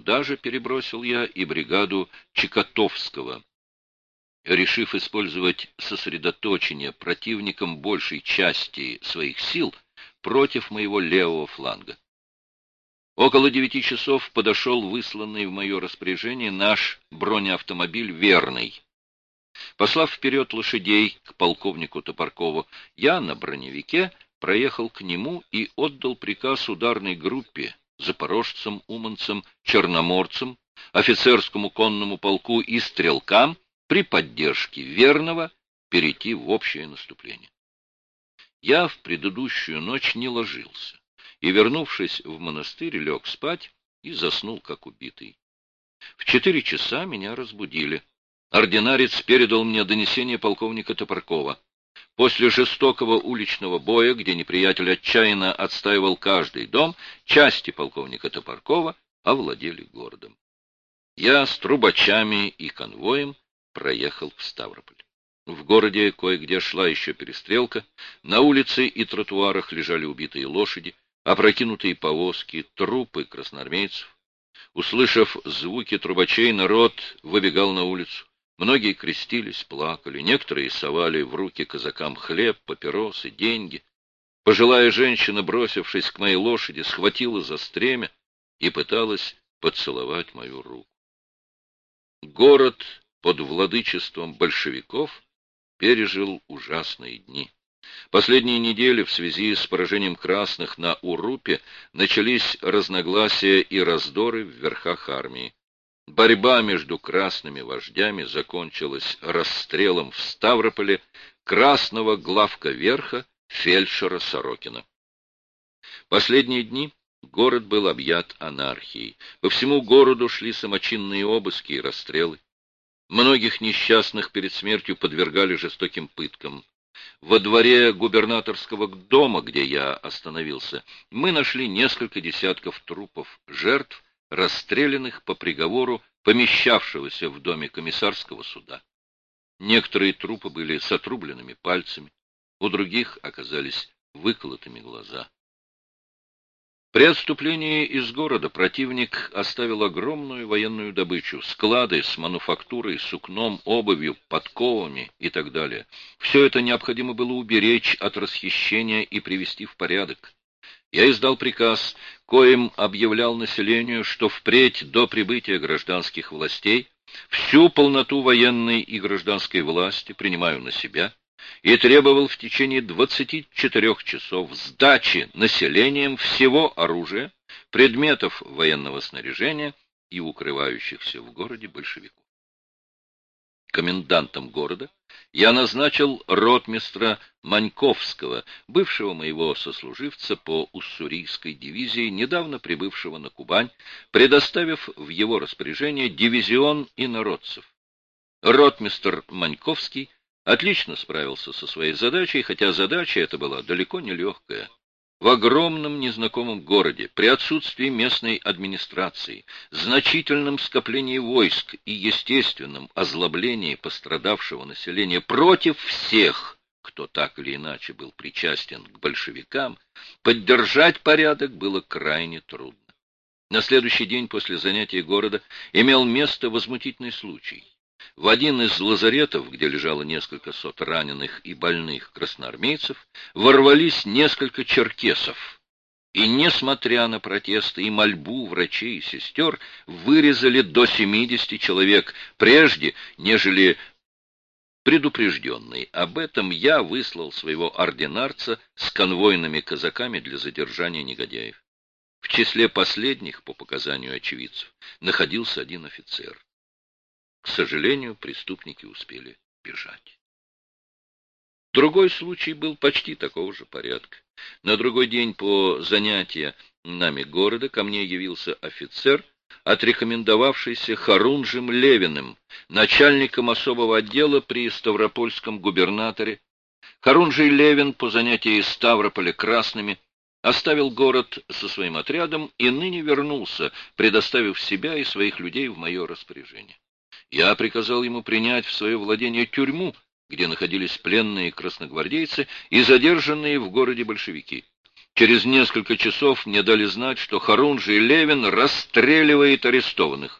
Даже перебросил я и бригаду Чекотовского, решив использовать сосредоточение противником большей части своих сил против моего левого фланга. Около девяти часов подошел высланный в мое распоряжение наш бронеавтомобиль «Верный». Послав вперед лошадей к полковнику Топоркову, я на броневике проехал к нему и отдал приказ ударной группе, запорожцам, уманцам, черноморцам, офицерскому конному полку и стрелкам при поддержке верного перейти в общее наступление. Я в предыдущую ночь не ложился и, вернувшись в монастырь, лег спать и заснул, как убитый. В четыре часа меня разбудили. Ординарец передал мне донесение полковника Топоркова. После жестокого уличного боя, где неприятель отчаянно отстаивал каждый дом, части полковника Топоркова овладели городом. Я с трубачами и конвоем проехал в Ставрополь. В городе кое-где шла еще перестрелка, на улице и тротуарах лежали убитые лошади, опрокинутые повозки, трупы красноармейцев. Услышав звуки трубачей, народ выбегал на улицу. Многие крестились, плакали, некоторые совали в руки казакам хлеб, папиросы, деньги. Пожилая женщина, бросившись к моей лошади, схватила за стремя и пыталась поцеловать мою руку. Город под владычеством большевиков пережил ужасные дни. Последние недели в связи с поражением красных на Урупе начались разногласия и раздоры в верхах армии. Борьба между красными вождями закончилась расстрелом в Ставрополе красного главка верха фельдшера Сорокина. Последние дни город был объят анархией. По всему городу шли самочинные обыски и расстрелы. Многих несчастных перед смертью подвергали жестоким пыткам. Во дворе губернаторского дома, где я остановился, мы нашли несколько десятков трупов жертв, расстрелянных по приговору помещавшегося в доме комиссарского суда. Некоторые трупы были с отрубленными пальцами, у других оказались выколотыми глаза. При отступлении из города противник оставил огромную военную добычу, склады с мануфактурой, сукном, обувью, подковами и так далее. Все это необходимо было уберечь от расхищения и привести в порядок. Я издал приказ, коим объявлял населению, что впредь до прибытия гражданских властей всю полноту военной и гражданской власти принимаю на себя и требовал в течение 24 часов сдачи населением всего оружия, предметов военного снаряжения и укрывающихся в городе большевиков. Комендантом города я назначил ротмистра Маньковского, бывшего моего сослуживца по уссурийской дивизии, недавно прибывшего на Кубань, предоставив в его распоряжение дивизион инородцев. Ротмистр Маньковский отлично справился со своей задачей, хотя задача эта была далеко не легкая. В огромном незнакомом городе, при отсутствии местной администрации, значительном скоплении войск и естественном озлоблении пострадавшего населения против всех, кто так или иначе был причастен к большевикам, поддержать порядок было крайне трудно. На следующий день после занятия города имел место возмутительный случай. В один из лазаретов, где лежало несколько сот раненых и больных красноармейцев, ворвались несколько черкесов. И, несмотря на протесты и мольбу врачей и сестер, вырезали до 70 человек, прежде, нежели предупрежденный. Об этом я выслал своего ординарца с конвойными казаками для задержания негодяев. В числе последних, по показанию очевидцев, находился один офицер. К сожалению, преступники успели бежать. Другой случай был почти такого же порядка. На другой день по занятия нами города ко мне явился офицер, отрекомендовавшийся Харунжем Левиным, начальником особого отдела при Ставропольском губернаторе. Харунжий Левин по занятии Ставрополя красными оставил город со своим отрядом и ныне вернулся, предоставив себя и своих людей в мое распоряжение. Я приказал ему принять в свое владение тюрьму, где находились пленные красногвардейцы и задержанные в городе большевики. Через несколько часов мне дали знать, что Харунжи и Левин расстреливает арестованных.